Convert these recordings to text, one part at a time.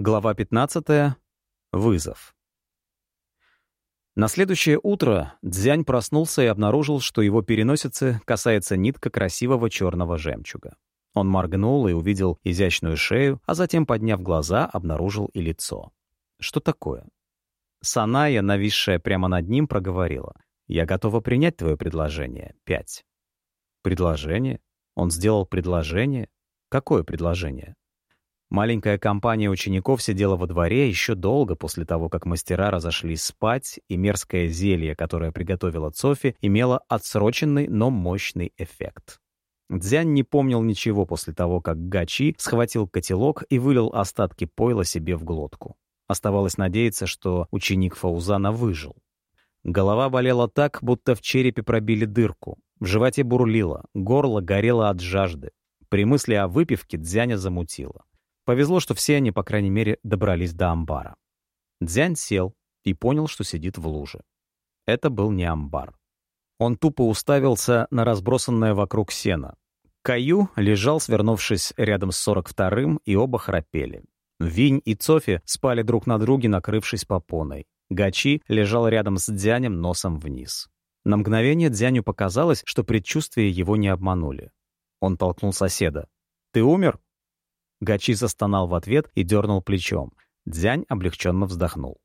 Глава 15. Вызов. На следующее утро Дзянь проснулся и обнаружил, что его переносицы касается нитка красивого черного жемчуга. Он моргнул и увидел изящную шею, а затем, подняв глаза, обнаружил и лицо. Что такое? Саная, нависшая прямо над ним, проговорила. «Я готова принять твое предложение. Пять». «Предложение? Он сделал предложение? Какое предложение?» Маленькая компания учеников сидела во дворе еще долго после того, как мастера разошлись спать, и мерзкое зелье, которое приготовила Цофи, имело отсроченный, но мощный эффект. Дзянь не помнил ничего после того, как Гачи схватил котелок и вылил остатки пойла себе в глотку. Оставалось надеяться, что ученик Фаузана выжил. Голова болела так, будто в черепе пробили дырку. В животе бурлило, горло горело от жажды. При мысли о выпивке Дзяня замутило. Повезло, что все они, по крайней мере, добрались до амбара. Дзянь сел и понял, что сидит в луже. Это был не амбар. Он тупо уставился на разбросанное вокруг сено. Каю лежал, свернувшись рядом с 42-м, и оба храпели. Винь и Цофи спали друг на друге, накрывшись попоной. Гачи лежал рядом с Дзянем носом вниз. На мгновение Дзяню показалось, что предчувствия его не обманули. Он толкнул соседа. «Ты умер?» Гачи застонал в ответ и дернул плечом. Дзянь облегченно вздохнул.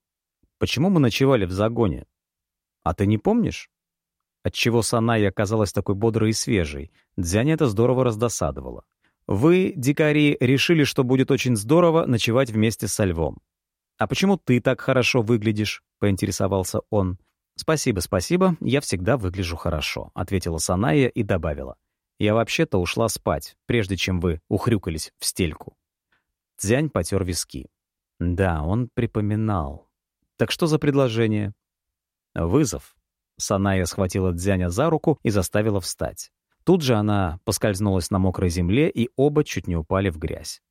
«Почему мы ночевали в загоне?» «А ты не помнишь?» Отчего Санай оказалась такой бодрой и свежей, Дзянь это здорово раздосадовало. «Вы, дикари, решили, что будет очень здорово ночевать вместе со львом. А почему ты так хорошо выглядишь?» — поинтересовался он. «Спасибо, спасибо, я всегда выгляжу хорошо», — ответила Саная и добавила. Я вообще-то ушла спать, прежде чем вы ухрюкались в стельку. Дзянь потер виски. Да, он припоминал. Так что за предложение? Вызов. Саная схватила Дзяня за руку и заставила встать. Тут же она поскользнулась на мокрой земле, и оба чуть не упали в грязь.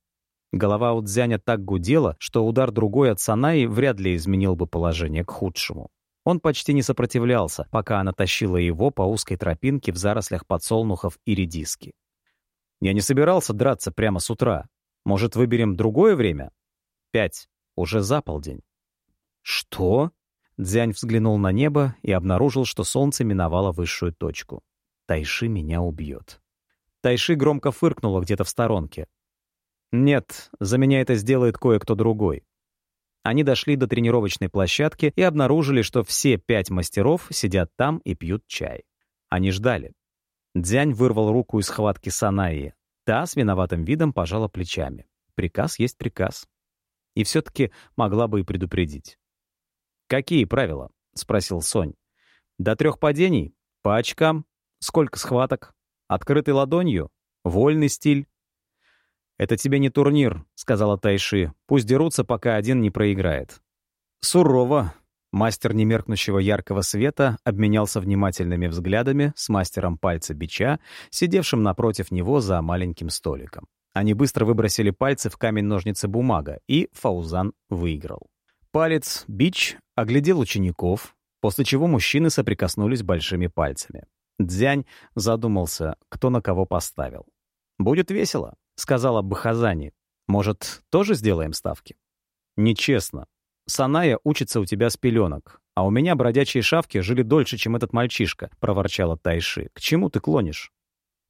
Голова у Дзяня так гудела, что удар другой от Санаи вряд ли изменил бы положение к худшему. Он почти не сопротивлялся, пока она тащила его по узкой тропинке в зарослях подсолнухов и редиски. «Я не собирался драться прямо с утра. Может, выберем другое время?» «Пять. Уже за полдень». «Что?» Дзянь взглянул на небо и обнаружил, что солнце миновало высшую точку. «Тайши меня убьет». Тайши громко фыркнула где-то в сторонке. «Нет, за меня это сделает кое-кто другой. Они дошли до тренировочной площадки и обнаружили, что все пять мастеров сидят там и пьют чай. Они ждали. Дзянь вырвал руку из схватки Санаи. Та с виноватым видом пожала плечами. Приказ есть приказ. И все-таки могла бы и предупредить. «Какие правила?» — спросил Сонь. «До трех падений? По очкам? Сколько схваток? Открытой ладонью? Вольный стиль? «Это тебе не турнир», — сказала Тайши. «Пусть дерутся, пока один не проиграет». «Сурово». Мастер немеркнущего яркого света обменялся внимательными взглядами с мастером пальца бича, сидевшим напротив него за маленьким столиком. Они быстро выбросили пальцы в камень-ножницы-бумага, и Фаузан выиграл. Палец, бич, оглядел учеников, после чего мужчины соприкоснулись большими пальцами. Дзянь задумался, кто на кого поставил. «Будет весело», — сказала Бахазани. «Может, тоже сделаем ставки?» «Нечестно. Саная учится у тебя с пеленок, а у меня бродячие шавки жили дольше, чем этот мальчишка», — проворчала Тайши. «К чему ты клонишь?»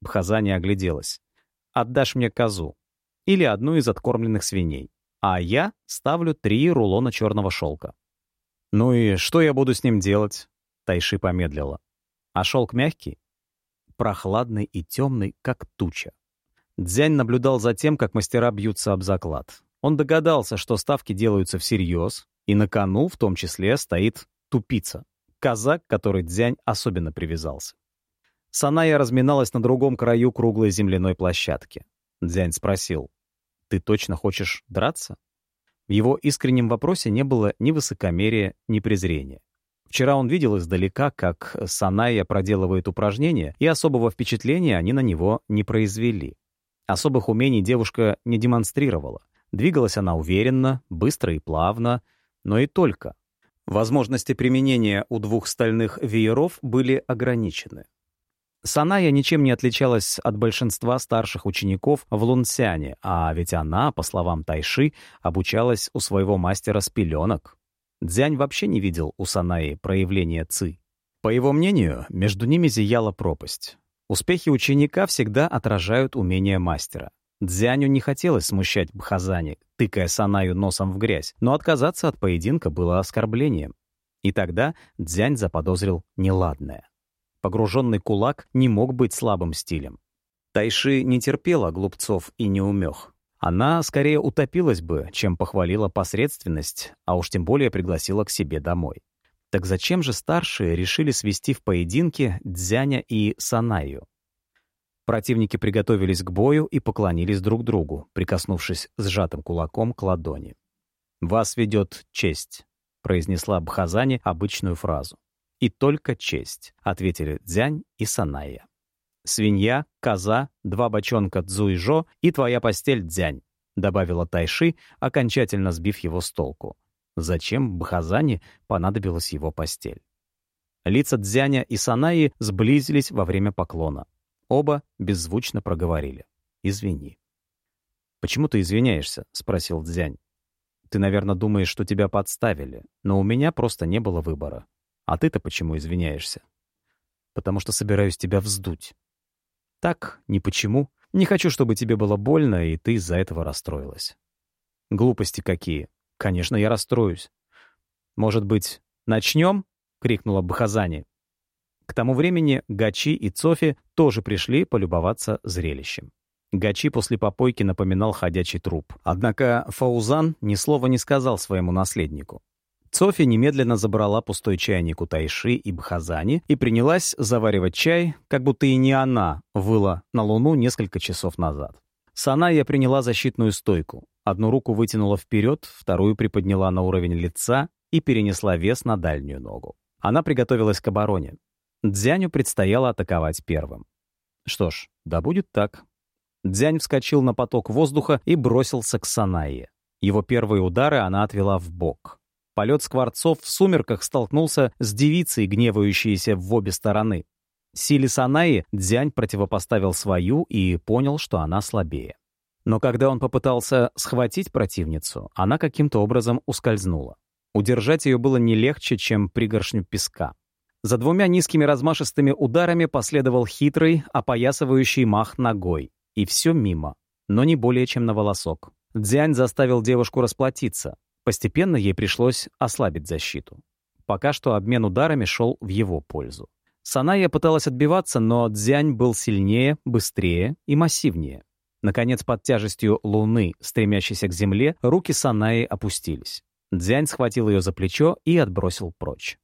Бхазани огляделась. «Отдашь мне козу. Или одну из откормленных свиней. А я ставлю три рулона черного шелка». «Ну и что я буду с ним делать?» Тайши помедлила. «А шелк мягкий?» «Прохладный и темный, как туча. Дзянь наблюдал за тем, как мастера бьются об заклад. Он догадался, что ставки делаются всерьез, и на кону в том числе стоит тупица, казак, который Дзянь особенно привязался. Саная разминалась на другом краю круглой земляной площадки. Дзянь спросил, «Ты точно хочешь драться?» В его искреннем вопросе не было ни высокомерия, ни презрения. Вчера он видел издалека, как Саная проделывает упражнения, и особого впечатления они на него не произвели. Особых умений девушка не демонстрировала. Двигалась она уверенно, быстро и плавно, но и только. Возможности применения у двух стальных вееров были ограничены. Саная ничем не отличалась от большинства старших учеников в Лунсяне, а ведь она, по словам Тайши, обучалась у своего мастера с пеленок. Дзянь вообще не видел у Санаи проявления ци. По его мнению, между ними зияла пропасть. Успехи ученика всегда отражают умения мастера. Дзяню не хотелось смущать Бхазани, тыкая Санаю носом в грязь, но отказаться от поединка было оскорблением. И тогда Дзянь заподозрил неладное. Погруженный кулак не мог быть слабым стилем. Тайши не терпела глупцов и неумех. Она скорее утопилась бы, чем похвалила посредственность, а уж тем более пригласила к себе домой. Так зачем же старшие решили свести в поединке Дзяня и Санаю? Противники приготовились к бою и поклонились друг другу, прикоснувшись сжатым кулаком к ладони. «Вас ведет честь», — произнесла Бхазани обычную фразу. «И только честь», — ответили Дзянь и Саная. «Свинья, коза, два бочонка Цзуйжо и твоя постель Дзянь», — добавила Тайши, окончательно сбив его с толку. Зачем Бхазани понадобилась его постель? Лица Дзяня и Санаи сблизились во время поклона. Оба беззвучно проговорили. «Извини». «Почему ты извиняешься?» — спросил Дзянь. «Ты, наверное, думаешь, что тебя подставили, но у меня просто не было выбора. А ты-то почему извиняешься?» «Потому что собираюсь тебя вздуть». «Так, ни почему. Не хочу, чтобы тебе было больно, и ты из-за этого расстроилась». «Глупости какие. Конечно, я расстроюсь». «Может быть, начнем?» — крикнула Бхазани. К тому времени Гачи и Цофи тоже пришли полюбоваться зрелищем. Гачи после попойки напоминал ходячий труп. Однако Фаузан ни слова не сказал своему наследнику. Софи немедленно забрала пустой чайник у Тайши и Бхазани и принялась заваривать чай, как будто и не она выла на Луну несколько часов назад. Саная приняла защитную стойку. Одну руку вытянула вперед, вторую приподняла на уровень лица и перенесла вес на дальнюю ногу. Она приготовилась к обороне. Дзяню предстояло атаковать первым. Что ж, да будет так. Дзянь вскочил на поток воздуха и бросился к Санайе. Его первые удары она отвела в бок. Полет скворцов в сумерках столкнулся с девицей, гневающейся в обе стороны. Силе Санаи Дзянь противопоставил свою и понял, что она слабее. Но когда он попытался схватить противницу, она каким-то образом ускользнула. Удержать ее было не легче, чем пригоршню песка. За двумя низкими размашистыми ударами последовал хитрый, опоясывающий мах ногой. И все мимо, но не более чем на волосок. Дзянь заставил девушку расплатиться. Постепенно ей пришлось ослабить защиту. Пока что обмен ударами шел в его пользу. Саная пыталась отбиваться, но Дзянь был сильнее, быстрее и массивнее. Наконец, под тяжестью луны, стремящейся к земле, руки Санаи опустились. Дзянь схватил ее за плечо и отбросил прочь.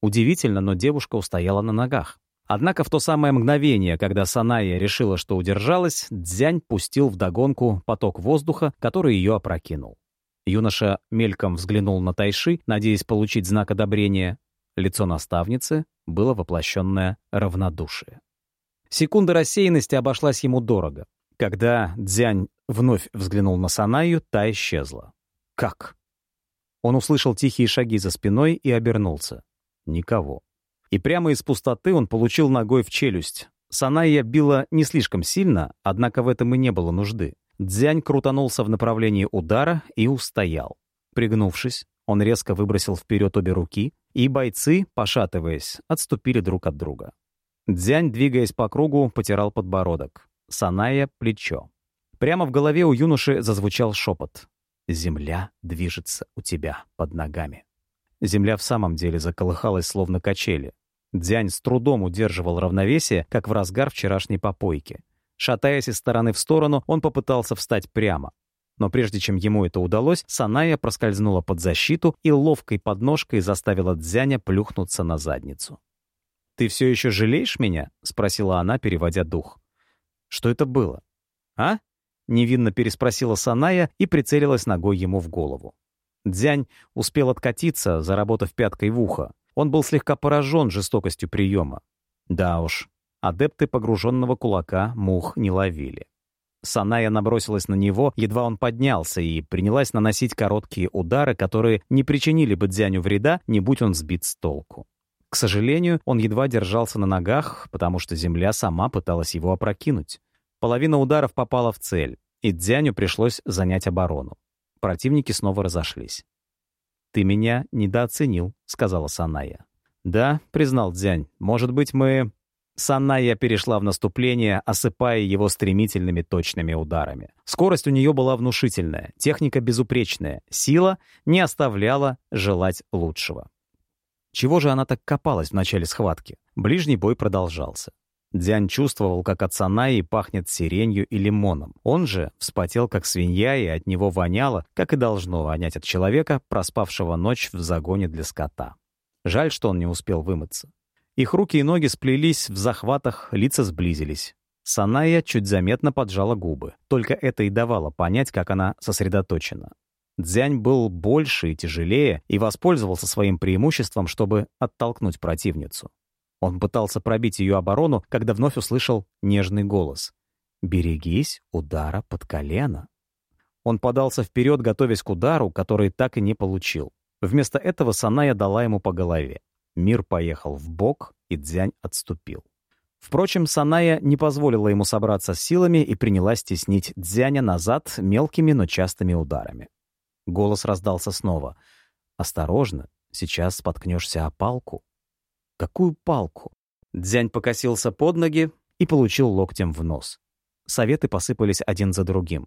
Удивительно, но девушка устояла на ногах. Однако в то самое мгновение, когда Саная решила, что удержалась, Дзянь пустил вдогонку поток воздуха, который ее опрокинул. Юноша мельком взглянул на Тайши, надеясь получить знак одобрения. Лицо наставницы было воплощенное равнодушие. Секунда рассеянности обошлась ему дорого. Когда Дзянь вновь взглянул на Санаю, та исчезла. «Как?» Он услышал тихие шаги за спиной и обернулся. Никого. И прямо из пустоты он получил ногой в челюсть. Санайя била не слишком сильно, однако в этом и не было нужды. Дзянь крутанулся в направлении удара и устоял. Пригнувшись, он резко выбросил вперед обе руки, и бойцы, пошатываясь, отступили друг от друга. Дзянь, двигаясь по кругу, потирал подбородок. Саная — плечо. Прямо в голове у юноши зазвучал шепот. «Земля движется у тебя под ногами». Земля в самом деле заколыхалась, словно качели. Дзянь с трудом удерживал равновесие, как в разгар вчерашней попойки. Шатаясь из стороны в сторону, он попытался встать прямо. Но прежде чем ему это удалось, Саная проскользнула под защиту и ловкой подножкой заставила Дзяня плюхнуться на задницу. «Ты все еще жалеешь меня?» — спросила она, переводя дух. «Что это было?» «А?» — невинно переспросила Саная и прицелилась ногой ему в голову. Дзянь успел откатиться, заработав пяткой в ухо. Он был слегка поражен жестокостью приема. Да уж, адепты погруженного кулака мух не ловили. Саная набросилась на него, едва он поднялся, и принялась наносить короткие удары, которые не причинили бы Дзяню вреда, не будь он сбит с толку. К сожалению, он едва держался на ногах, потому что земля сама пыталась его опрокинуть. Половина ударов попала в цель, и Дзяню пришлось занять оборону. Противники снова разошлись. «Ты меня недооценил», — сказала Саная. «Да», — признал Дзянь, — «может быть, мы...» Саная перешла в наступление, осыпая его стремительными точными ударами. Скорость у нее была внушительная, техника безупречная, сила не оставляла желать лучшего. Чего же она так копалась в начале схватки? Ближний бой продолжался. Дзянь чувствовал, как от Санаи пахнет сиренью и лимоном. Он же вспотел, как свинья, и от него воняло, как и должно вонять от человека, проспавшего ночь в загоне для скота. Жаль, что он не успел вымыться. Их руки и ноги сплелись в захватах, лица сблизились. Саная чуть заметно поджала губы. Только это и давало понять, как она сосредоточена. Дзянь был больше и тяжелее и воспользовался своим преимуществом, чтобы оттолкнуть противницу. Он пытался пробить ее оборону, когда вновь услышал нежный голос. «Берегись удара под колено». Он подался вперед, готовясь к удару, который так и не получил. Вместо этого Саная дала ему по голове. Мир поехал в бок, и Дзянь отступил. Впрочем, Саная не позволила ему собраться с силами и принялась теснить Дзяня назад мелкими, но частыми ударами. Голос раздался снова. «Осторожно, сейчас споткнешься о палку». Какую палку? Дзянь покосился под ноги и получил локтем в нос. Советы посыпались один за другим.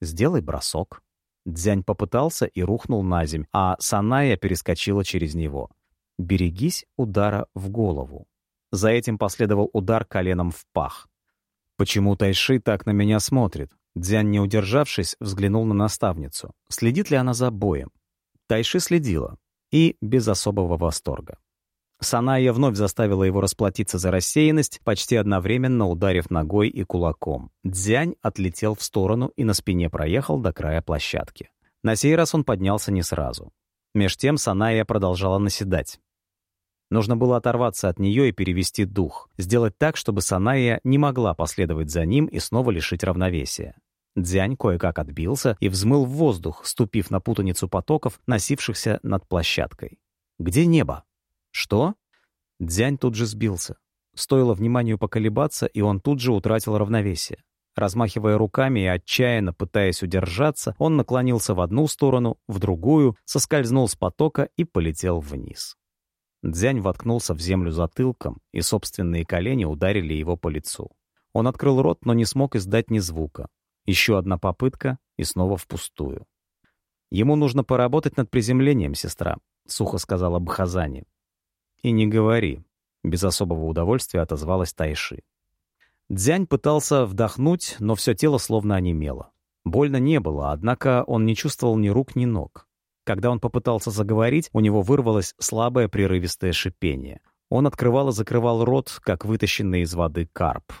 «Сделай бросок». Дзянь попытался и рухнул на земь, а Саная перескочила через него. «Берегись удара в голову». За этим последовал удар коленом в пах. «Почему Тайши так на меня смотрит?» Дзянь, не удержавшись, взглянул на наставницу. Следит ли она за боем? Тайши следила. И без особого восторга. Саная вновь заставила его расплатиться за рассеянность, почти одновременно ударив ногой и кулаком. Дзянь отлетел в сторону и на спине проехал до края площадки. На сей раз он поднялся не сразу. Меж тем Саная продолжала наседать. Нужно было оторваться от нее и перевести дух, сделать так, чтобы Саная не могла последовать за ним и снова лишить равновесия. Дзянь кое-как отбился и взмыл в воздух, ступив на путаницу потоков, носившихся над площадкой. «Где небо?» «Что?» Дзянь тут же сбился. Стоило вниманию поколебаться, и он тут же утратил равновесие. Размахивая руками и отчаянно пытаясь удержаться, он наклонился в одну сторону, в другую, соскользнул с потока и полетел вниз. Дзянь воткнулся в землю затылком, и собственные колени ударили его по лицу. Он открыл рот, но не смог издать ни звука. Еще одна попытка, и снова впустую. «Ему нужно поработать над приземлением, сестра», — сухо сказала Бхазани. «И не говори», — без особого удовольствия отозвалась Тайши. Дзянь пытался вдохнуть, но все тело словно онемело. Больно не было, однако он не чувствовал ни рук, ни ног. Когда он попытался заговорить, у него вырвалось слабое прерывистое шипение. Он открывал и закрывал рот, как вытащенный из воды карп.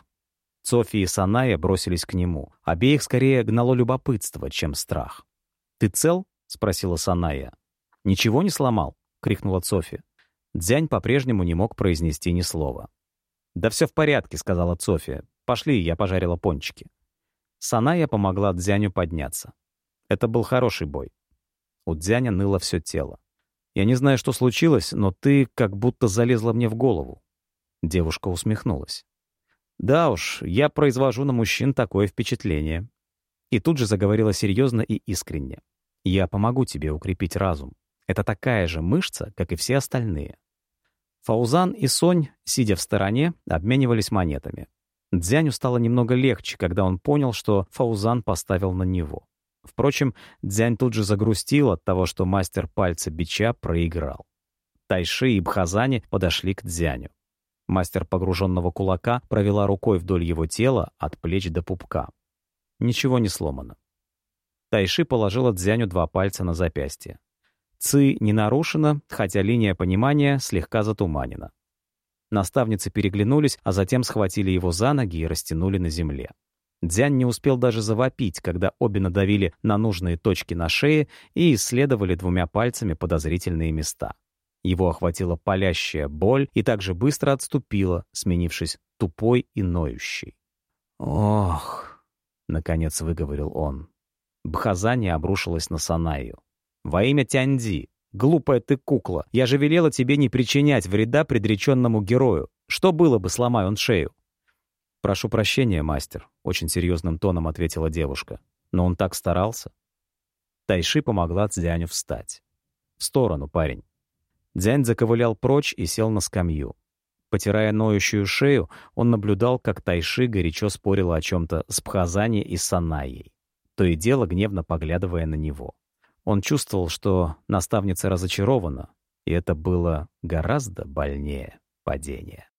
Софи и Саная бросились к нему. Обеих скорее гнало любопытство, чем страх. «Ты цел?» — спросила Саная. «Ничего не сломал?» — крикнула Софи. Дзянь по-прежнему не мог произнести ни слова. «Да все в порядке», — сказала София. «Пошли, я пожарила пончики». Саная помогла Дзяню подняться. Это был хороший бой. У Дзяня ныло все тело. «Я не знаю, что случилось, но ты как будто залезла мне в голову». Девушка усмехнулась. «Да уж, я произвожу на мужчин такое впечатление». И тут же заговорила серьезно и искренне. «Я помогу тебе укрепить разум. Это такая же мышца, как и все остальные. Фаузан и Сонь, сидя в стороне, обменивались монетами. Дзяню стало немного легче, когда он понял, что Фаузан поставил на него. Впрочем, Дзянь тут же загрустил от того, что мастер пальца бича проиграл. Тайши и Бхазани подошли к Дзяню. Мастер погруженного кулака провела рукой вдоль его тела от плеч до пупка. Ничего не сломано. Тайши положила Дзяню два пальца на запястье. Ци не нарушена, хотя линия понимания слегка затуманена. Наставницы переглянулись, а затем схватили его за ноги и растянули на земле. Дзянь не успел даже завопить, когда обе надавили на нужные точки на шее и исследовали двумя пальцами подозрительные места. Его охватила палящая боль и также быстро отступила, сменившись тупой и ноющей. «Ох!» — наконец выговорил он. Бхазани обрушилась на Санаю. «Во имя Тяньди!» Глупая ты кукла. Я же велела тебе не причинять вреда предреченному герою. Что было бы, сломай он шею?» «Прошу прощения, мастер», — очень серьезным тоном ответила девушка. «Но он так старался». Тайши помогла Цзяню встать. «В сторону, парень». Дзянь заковылял прочь и сел на скамью. Потирая ноющую шею, он наблюдал, как Тайши горячо спорила о чем-то с Пхазани и Санайей, то и дело гневно поглядывая на него. Он чувствовал, что наставница разочарована, и это было гораздо больнее падения.